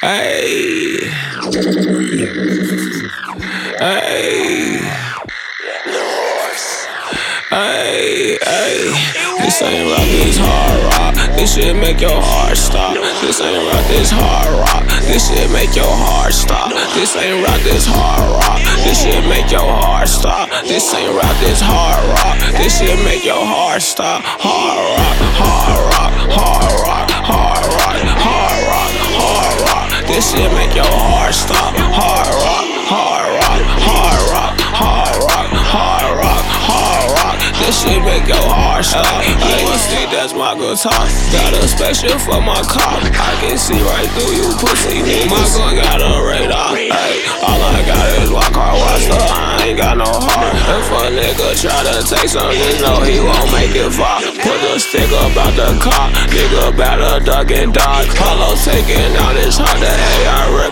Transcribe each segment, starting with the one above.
Hey. Hey. Hey, hey, this ain't rock, this hard rock. This shit make your heart stop. This ain't rock, this hard rock. This shit make your heart stop. This ain't rock, this hard rock. This shit make your heart stop. This ain't rock, this hard rock. This shit make your heart stop. Hard shit make your heart stop. Hard rock, hard rock, hard rock, hard rock, hard rock, hard rock. This shit make your heart stop. I ain't think that's my guitar. Got a special for my car. I can see right through you pussy niggas. My gun got a radar. Ay, all I got is my car watch the I ain't got no heart. If a nigga try to take some, just know he won't make it far. Put the stick up out the car. Nigga better duck and dodge. Hollow taking out his heart.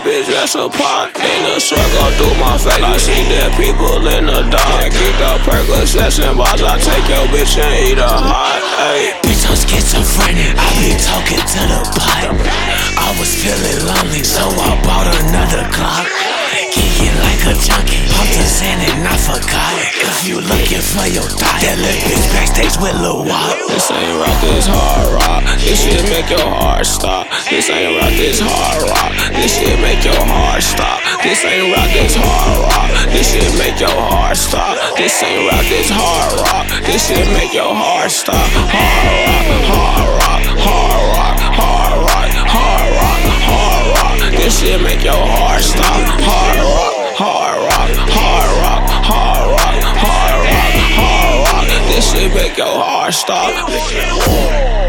Rip his dress apart. In the struggle through my face. I see dead people in the dark. Kick the Percocet boss. I take your bitch and eat her heart. Ay. Bitch, I'm schizophrenic. I be talking to the pipe. I was feeling lonely, so I bought another You looking for your thigh, that little bitch backstage with Lil Wop. This ain't rock, this hard rock. This shit make your heart stop. This ain't rock, this hard rock. This shit make your heart stop. This ain't rock, this hard rock. This shit make your heart stop. This ain't rock, this hard rock. This shit make your heart stop. Hard I stop.